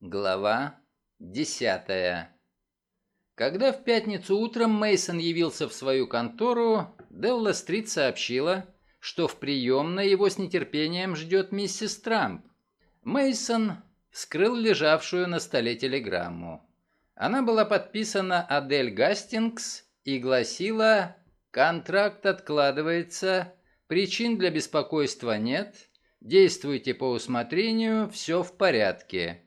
Глава десятая. Когда в пятницу утром Мейсон явился в свою контору, Делла Стрит сообщила, что в приемной его с нетерпением ждет миссис Трамп. Мейсон вскрыл лежавшую на столе телеграмму. Она была подписана Адель Гастингс и гласила «Контракт откладывается, причин для беспокойства нет, действуйте по усмотрению, все в порядке».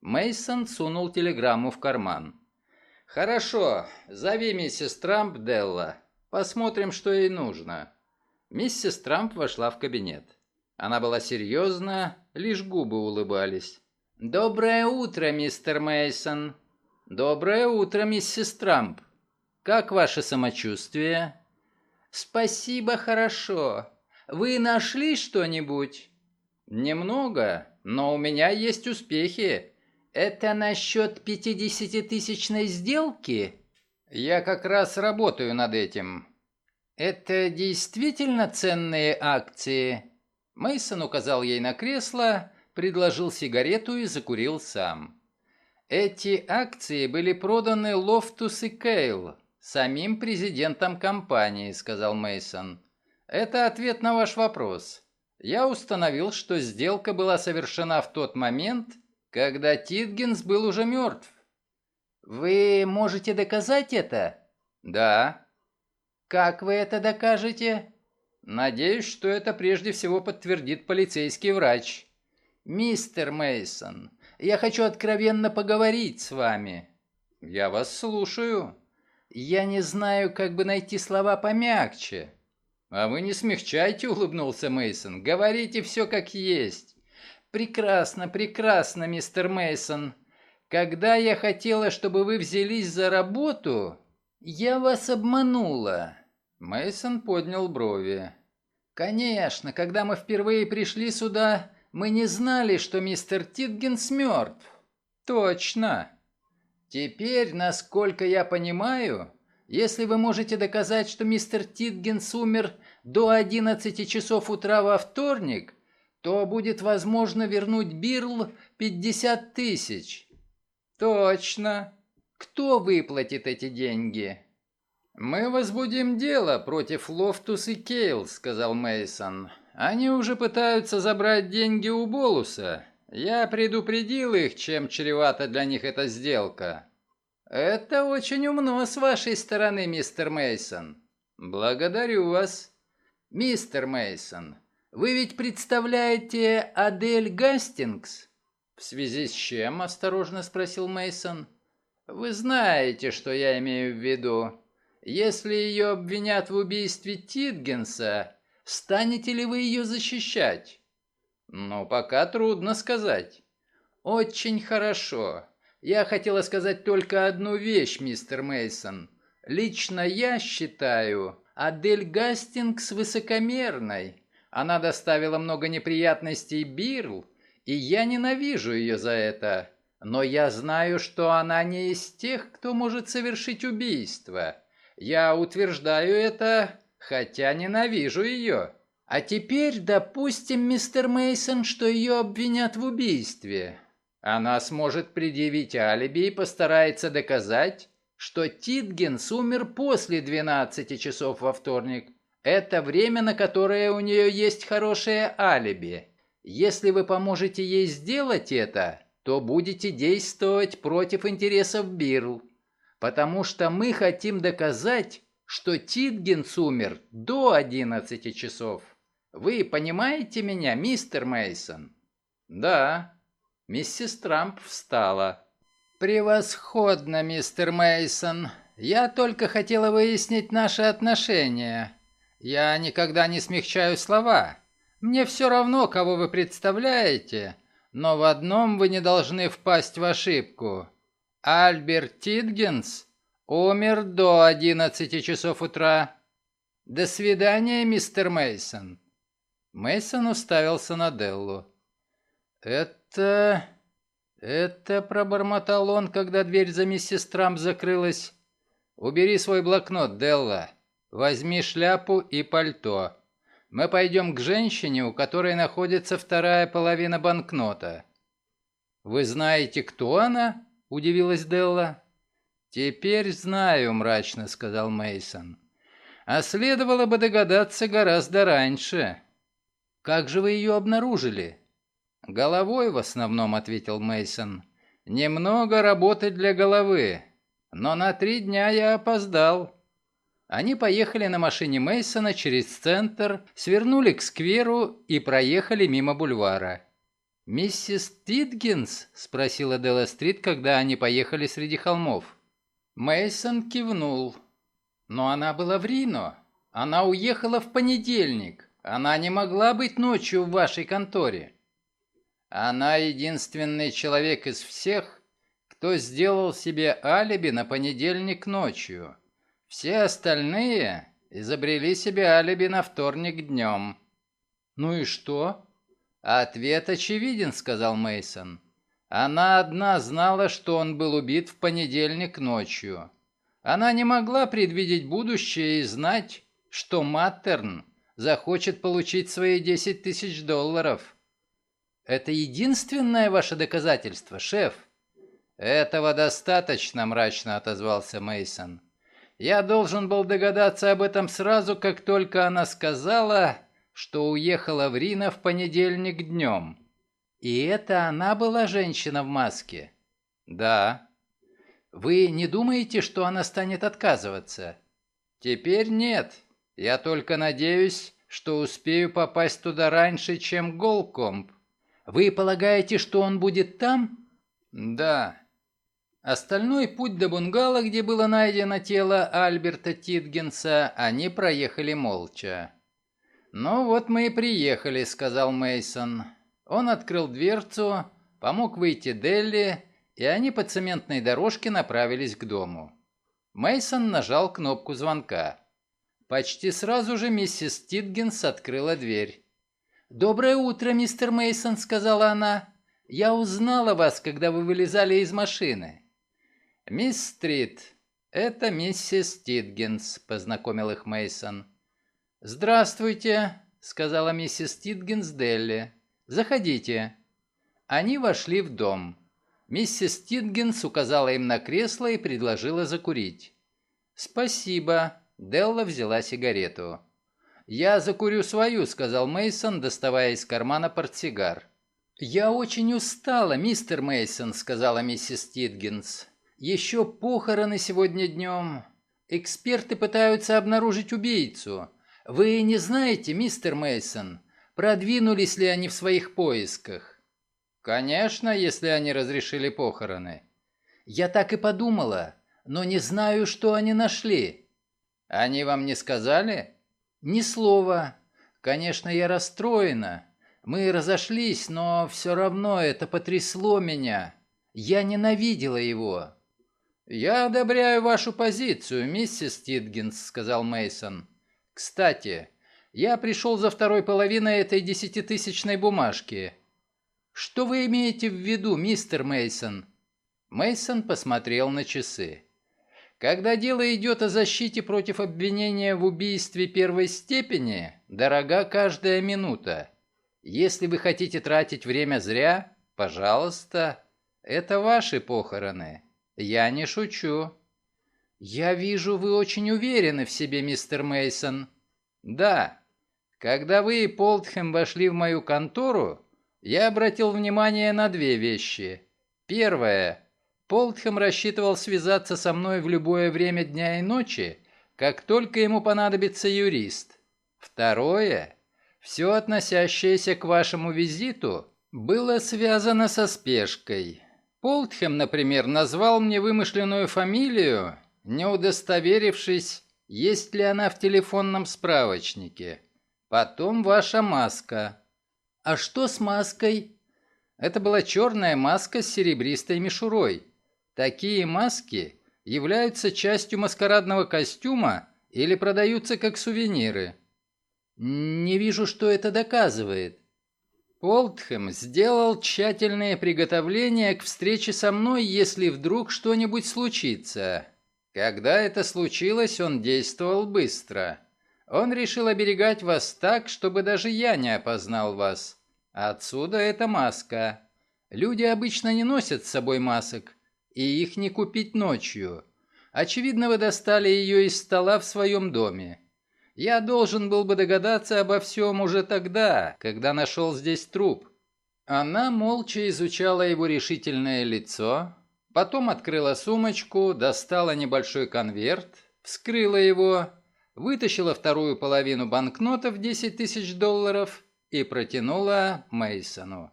Мейсон сунул телеграмму в карман. «Хорошо, зови миссис Трамп, Делла. Посмотрим, что ей нужно». Миссис Трамп вошла в кабинет. Она была серьезна, лишь губы улыбались. «Доброе утро, мистер Мейсон. «Доброе утро, миссис Трамп. Как ваше самочувствие?» «Спасибо, хорошо. Вы нашли что-нибудь?» «Немного, но у меня есть успехи. «Это насчет пятидесятитысячной сделки?» «Я как раз работаю над этим». «Это действительно ценные акции?» Мейсон указал ей на кресло, предложил сигарету и закурил сам. «Эти акции были проданы Лофтус и Кейл, самим президентом компании», — сказал Мейсон. «Это ответ на ваш вопрос. Я установил, что сделка была совершена в тот момент, когда Титгенс был уже мертв. Вы можете доказать это? Да. Как вы это докажете? Надеюсь, что это прежде всего подтвердит полицейский врач. Мистер Мейсон, я хочу откровенно поговорить с вами. Я вас слушаю. Я не знаю, как бы найти слова помягче. А вы не смягчайте, улыбнулся Мейсон. Говорите все как есть. Прекрасно, прекрасно, мистер Мейсон. Когда я хотела, чтобы вы взялись за работу, я вас обманула. Мейсон поднял брови. Конечно, когда мы впервые пришли сюда, мы не знали, что мистер Титгенс мертв. Точно. Теперь, насколько я понимаю, если вы можете доказать, что мистер Титгенс умер до 11 часов утра во вторник, то будет возможно вернуть Бирл 50 тысяч. Точно. Кто выплатит эти деньги? Мы возбудим дело против Лофтус и Кейл, сказал Мейсон. Они уже пытаются забрать деньги у Болуса. Я предупредил их, чем чревата для них эта сделка. Это очень умно с вашей стороны, мистер Мейсон. Благодарю вас. Мистер Мейсон, вы ведь представляете Адель Гастингс? В связи с чем? осторожно спросил Мейсон. Вы знаете, что я имею в виду. Если ее обвинят в убийстве Титгенса, станете ли вы ее защищать? Ну, пока трудно сказать. Очень хорошо. Я хотела сказать только одну вещь, мистер Мейсон. Лично я считаю Адель Гастингс высокомерной. Она доставила много неприятностей Бирл, и я ненавижу ее за это. Но я знаю, что она не из тех, кто может совершить убийство. Я утверждаю это, хотя ненавижу ее. А теперь допустим, мистер Мейсон, что ее обвинят в убийстве. Она сможет предъявить алиби и постарается доказать, что Титгенс умер после 12 часов во вторник. Это время, на которое у нее есть хорошее алиби. Если вы поможете ей сделать это, то будете действовать против интересов Бирл. Потому что мы хотим доказать, что Титгенс умер до 11 часов. Вы понимаете меня, мистер Мейсон? Да. Миссис Трамп встала. Превосходно, мистер Мейсон. Я только хотела выяснить наши отношения. Я никогда не смягчаю слова. Мне все равно, кого вы представляете, но в одном вы не должны впасть в ошибку. Альберт Титгенс умер до 11 часов утра. До свидания, мистер Мейсон. Мейсон уставился на Деллу. Это... это пробормотал он, когда дверь за миссис Трамп закрылась. Убери свой блокнот, Делла. Возьми шляпу и пальто. Мы пойдем к женщине, у которой находится вторая половина банкнота». «Вы знаете, кто она?» – удивилась Делла. «Теперь знаю», – мрачно сказал Мейсон. «А следовало бы догадаться гораздо раньше». «Как же вы ее обнаружили?» «Головой в основном», — ответил Мейсон. «Немного работы для головы, но на три дня я опоздал». Они поехали на машине Мейсона через центр, свернули к скверу и проехали мимо бульвара. «Миссис Титгинс?» – спросила Делла Стрит, когда они поехали среди холмов. Мейсон кивнул. «Но она была в Рино. Она уехала в понедельник. Она не могла быть ночью в вашей конторе». Она единственный человек из всех, кто сделал себе алиби на понедельник ночью. Все остальные изобрели себе алиби на вторник днем. Ну и что? Ответ очевиден, сказал Мейсон. Она одна знала, что он был убит в понедельник ночью. Она не могла предвидеть будущее и знать, что Маттерн захочет получить свои 10 тысяч долларов. Это единственное ваше доказательство, шеф? Этого достаточно, мрачно отозвался Мейсон. Я должен был догадаться об этом сразу, как только она сказала, что уехала в Рино в понедельник днем. И это она была женщина в маске? Да. Вы не думаете, что она станет отказываться? Теперь нет. Я только надеюсь, что успею попасть туда раньше, чем Голкомп. Вы полагаете, что он будет там? Да. Остальной путь до бунгало, где было найдено тело Альберта Титгенса, они проехали молча. «Ну вот мы и приехали», — сказал Мейсон. Он открыл дверцу, помог выйти Делли, и они по цементной дорожке направились к дому. Мейсон нажал кнопку звонка. Почти сразу же миссис Титгенс открыла дверь. «Доброе утро, мистер Мейсон, сказала она. «Я узнала вас, когда вы вылезали из машины». «Мисс Стрит, это миссис Титгенс», — познакомил их Мейсон. «Здравствуйте», — сказала миссис Титгенс Делли. «Заходите». Они вошли в дом. Миссис Титгенс указала им на кресло и предложила закурить. «Спасибо», — Делла взяла сигарету. «Я закурю свою», — сказал Мейсон, доставая из кармана портсигар. «Я очень устала, мистер Мейсон, сказала миссис Титгенс. «Еще похороны сегодня днем. Эксперты пытаются обнаружить убийцу. Вы не знаете, мистер Мейсон, продвинулись ли они в своих поисках?» «Конечно, если они разрешили похороны». «Я так и подумала, но не знаю, что они нашли». «Они вам не сказали?» «Ни слова. Конечно, я расстроена. Мы разошлись, но все равно это потрясло меня. Я ненавидела его». «Я одобряю вашу позицию, миссис Титгенс», — сказал Мейсон. «Кстати, я пришел за второй половиной этой десятитысячной бумажки». «Что вы имеете в виду, мистер Мейсон? Мейсон посмотрел на часы. Когда дело идет о защите против обвинения в убийстве первой степени, дорога каждая минута. Если вы хотите тратить время зря, пожалуйста, это ваши похороны. Я не шучу. Я вижу, вы очень уверены в себе, мистер Мейсон. Да. Когда вы и Полтхэм вошли в мою контору, я обратил внимание на две вещи. Первое Полтхэм рассчитывал связаться со мной в любое время дня и ночи, как только ему понадобится юрист. Второе, все относящееся к вашему визиту было связано со спешкой. Полтхэм, например, назвал мне вымышленную фамилию, не удостоверившись, есть ли она в телефонном справочнике. Потом ваша маска. А что с маской? Это была черная маска с серебристой мишурой. Такие маски являются частью маскарадного костюма или продаются как сувениры. Не вижу, что это доказывает. Полтхэм сделал тщательные приготовления к встрече со мной, если вдруг что-нибудь случится. Когда это случилось, он действовал быстро. Он решил оберегать вас так, чтобы даже я не опознал вас. Отсюда эта маска. Люди обычно не носят с собой масок, и их не купить ночью. Очевидно, вы достали ее из стола в своем доме. Я должен был бы догадаться обо всем уже тогда, когда нашел здесь труп». Она молча изучала его решительное лицо, потом открыла сумочку, достала небольшой конверт, вскрыла его, вытащила вторую половину банкнотов 10 тысяч долларов и протянула Мейсону.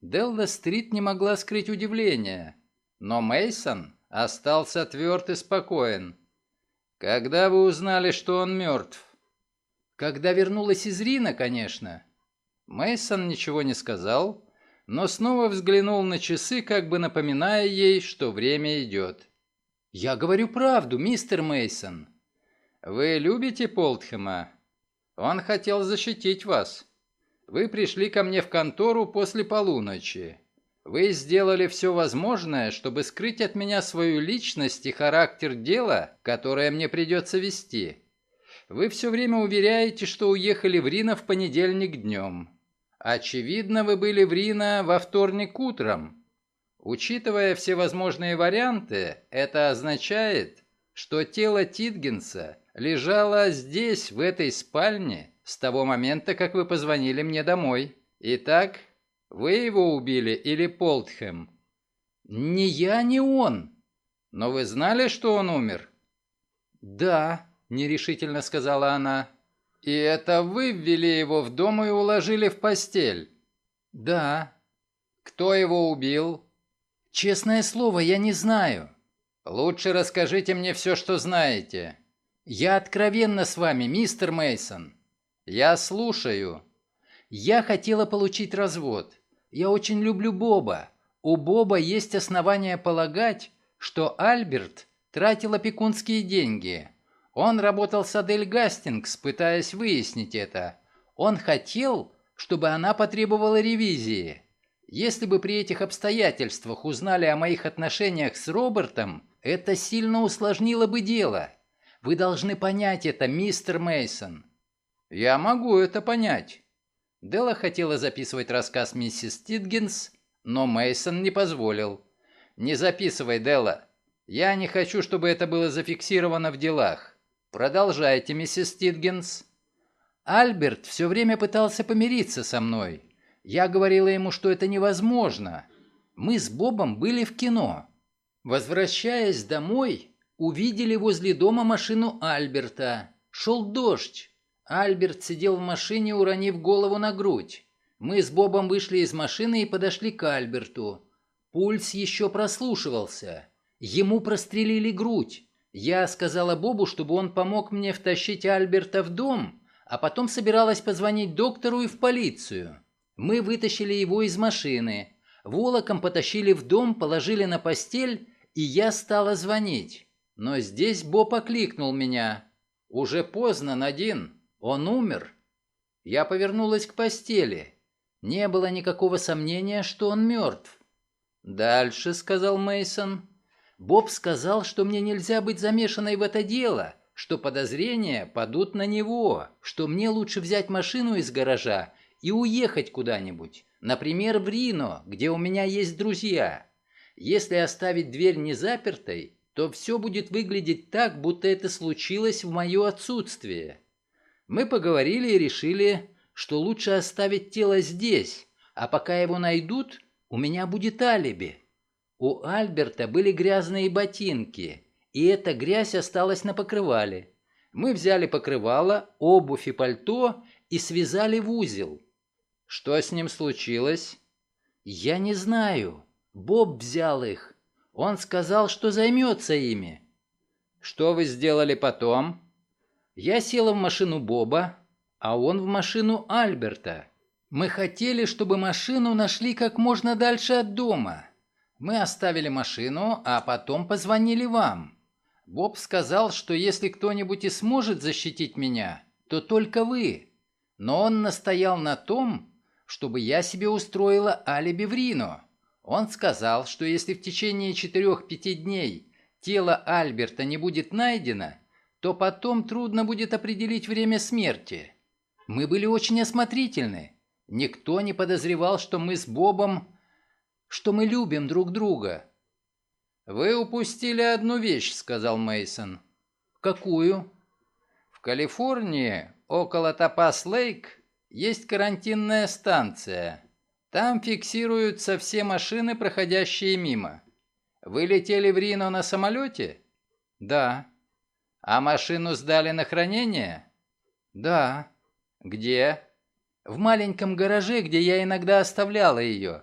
Делла Стрит не могла скрыть удивление, но Мейсон остался тверд и спокоен. «Когда вы узнали, что он мертв?» «Когда вернулась из Рина, конечно». Мейсон ничего не сказал, но снова взглянул на часы, как бы напоминая ей, что время идет. «Я говорю правду, мистер Мейсон. Вы любите Полтхема? Он хотел защитить вас. Вы пришли ко мне в контору после полуночи. Вы сделали все возможное, чтобы скрыть от меня свою личность и характер дела, которое мне придется вести. Вы все время уверяете, что уехали в Рино в понедельник днем. Очевидно, вы были в Рино во вторник утром. Учитывая все возможные варианты, это означает, что тело Титгенса лежало здесь, в этой спальне, с того момента, как вы позвонили мне домой. Итак, вы его убили или Полтхэм? Не я, не он. Но вы знали, что он умер? Да, нерешительно сказала она. И это вы ввели его в дом и уложили в постель? Да. Кто его убил? Честное слово, я не знаю. Лучше расскажите мне все, что знаете. Я откровенно с вами, мистер Мейсон. Я слушаю. Я хотела получить развод. Я очень люблю Боба. У Боба есть основания полагать, что Альберт тратил опекунские деньги. Он работал с Адель Гастингс, пытаясь выяснить это. Он хотел, чтобы она потребовала ревизии. Если бы при этих обстоятельствах узнали о моих отношениях с Робертом, это сильно усложнило бы дело. Вы должны понять это, мистер Мейсон. Я могу это понять. Дела хотела записывать рассказ миссис Титгенс, но Мейсон не позволил. «Не записывай, Дела. Я не хочу, чтобы это было зафиксировано в делах. Продолжайте, миссис Титгенс». Альберт все время пытался помириться со мной. Я говорила ему, что это невозможно. Мы с Бобом были в кино. Возвращаясь домой, увидели возле дома машину Альберта. Шел дождь. Альберт сидел в машине, уронив голову на грудь. Мы с Бобом вышли из машины и подошли к Альберту. Пульс еще прослушивался. Ему прострелили грудь. Я сказала Бобу, чтобы он помог мне втащить Альберта в дом, а потом собиралась позвонить доктору и в полицию. Мы вытащили его из машины, волоком потащили в дом, положили на постель, и я стала звонить. Но здесь Боб окликнул меня. «Уже поздно, Надин. Он умер. Я повернулась к постели. Не было никакого сомнения, что он мертв. Дальше, сказал Мейсон. Боб сказал, что мне нельзя быть замешанной в это дело, что подозрения падут на него, что мне лучше взять машину из гаража и уехать куда-нибудь, например, в Рино, где у меня есть друзья. Если оставить дверь не запертой, то все будет выглядеть так, будто это случилось в мое отсутствие. Мы поговорили и решили, что лучше оставить тело здесь, а пока его найдут, у меня будет алиби. У Альберта были грязные ботинки, и эта грязь осталась на покрывале. Мы взяли покрывало, обувь и пальто и связали в узел. Что с ним случилось? Я не знаю. Боб взял их. Он сказал, что займется ими. Что вы сделали потом? Я села в машину Боба, а он в машину Альберта. Мы хотели, чтобы машину нашли как можно дальше от дома. Мы оставили машину, а потом позвонили вам. Боб сказал, что если кто-нибудь и сможет защитить меня, то только вы. Но он настоял на том, чтобы я себе устроила алиби в Рино. Он сказал, что если в течение четырех-пяти дней тело Альберта не будет найдено, то потом трудно будет определить время смерти. Мы были очень осмотрительны. Никто не подозревал, что мы с Бобом... что мы любим друг друга. Вы упустили одну вещь, сказал Мейсон. Какую? В Калифорнии, около Топас-Лейк, есть карантинная станция. Там фиксируются все машины, проходящие мимо. Вы летели в Рино на самолете? Да. А машину сдали на хранение? Да. Где? В маленьком гараже, где я иногда оставляла ее.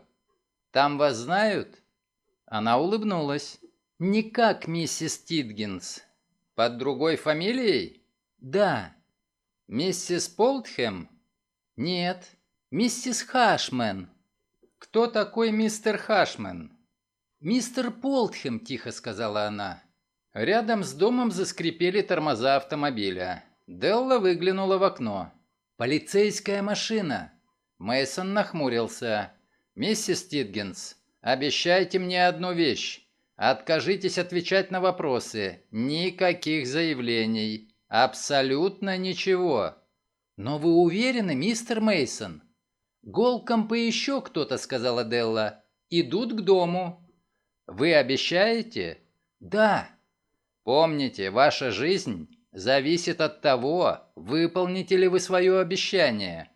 Там вас знают? Она улыбнулась. Никак, миссис Титгинс. Под другой фамилией? Да. Миссис Полтхэм? Нет. Миссис Хашмен. Кто такой мистер Хашмен? Мистер Полтхэм, тихо сказала она. Рядом с домом заскрипели тормоза автомобиля. Делла выглянула в окно. «Полицейская машина!» Мейсон нахмурился. «Миссис Титгенс, обещайте мне одну вещь. Откажитесь отвечать на вопросы. Никаких заявлений. Абсолютно ничего. Но вы уверены, мистер Мейсон? Голкомп и еще кто-то, сказала Делла, идут к дому. Вы обещаете? Да. Помните, ваша жизнь зависит от того, выполните ли вы свое обещание.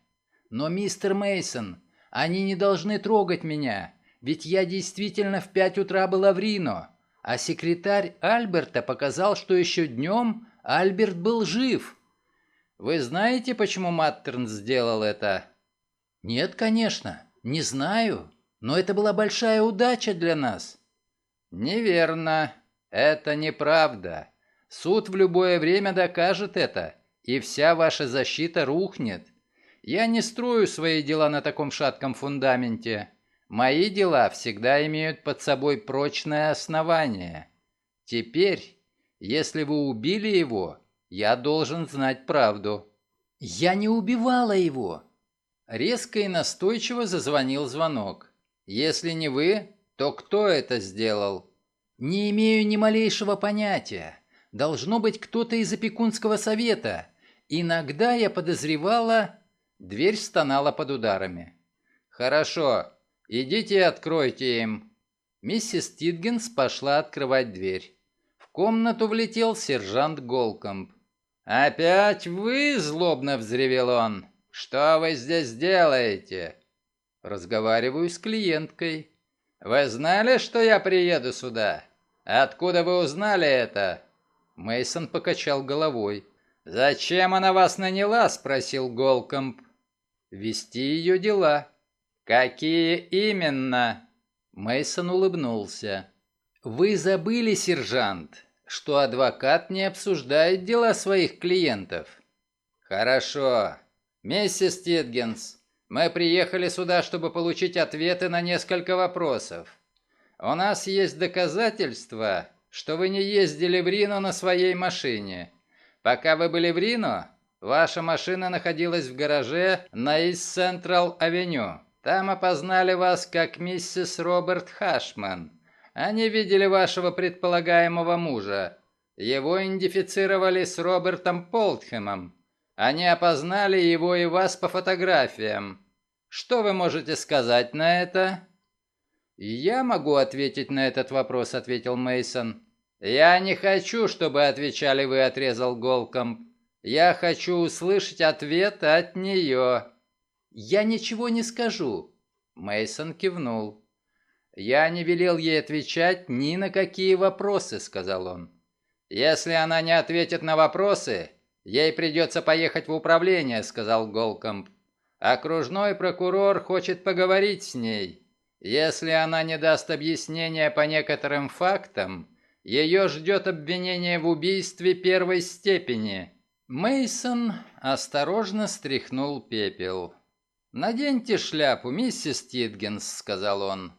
Но, мистер Мейсон, они не должны трогать меня, ведь я действительно в пять утра была в Рино, а секретарь Альберта показал, что еще днем Альберт был жив. Вы знаете, почему Маттерн сделал это? Нет, конечно, не знаю, но это была большая удача для нас. Неверно. «Это неправда. Суд в любое время докажет это, и вся ваша защита рухнет. Я не строю свои дела на таком шатком фундаменте. Мои дела всегда имеют под собой прочное основание. Теперь, если вы убили его, я должен знать правду». «Я не убивала его!» Резко и настойчиво зазвонил звонок. «Если не вы, то кто это сделал?» «Не имею ни малейшего понятия. Должно быть кто-то из опекунского совета. Иногда я подозревала...» Дверь стонала под ударами. «Хорошо. Идите и откройте им». Миссис Титгенс пошла открывать дверь. В комнату влетел сержант Голкомб. «Опять вы?» – злобно взревел он. «Что вы здесь делаете?» «Разговариваю с клиенткой». «Вы знали, что я приеду сюда?» Откуда вы узнали это? Мейсон покачал головой. Зачем она вас наняла? спросил Голкомп. Вести ее дела. Какие именно? Мейсон улыбнулся. Вы забыли, сержант, что адвокат не обсуждает дела своих клиентов. Хорошо. Миссис Титгенс, мы приехали сюда, чтобы получить ответы на несколько вопросов. У нас есть доказательства, что вы не ездили в Рино на своей машине. Пока вы были в Рино, ваша машина находилась в гараже на East Central Avenue. Там опознали вас как миссис Роберт Хашман. Они видели вашего предполагаемого мужа. Его идентифицировали с Робертом Полтхэмом. Они опознали его и вас по фотографиям. Что вы можете сказать на это?» «Я могу ответить на этот вопрос», — ответил Мейсон. «Я не хочу, чтобы отвечали вы», — отрезал Голком. «Я хочу услышать ответ от нее». «Я ничего не скажу», — Мейсон кивнул. «Я не велел ей отвечать ни на какие вопросы», — сказал он. «Если она не ответит на вопросы, ей придется поехать в управление», — сказал Голкомп. «Окружной прокурор хочет поговорить с ней». Если она не даст объяснения по некоторым фактам, ее ждет обвинение в убийстве первой степени. Мейсон осторожно стряхнул пепел. «Наденьте шляпу, миссис Титгенс», — сказал он.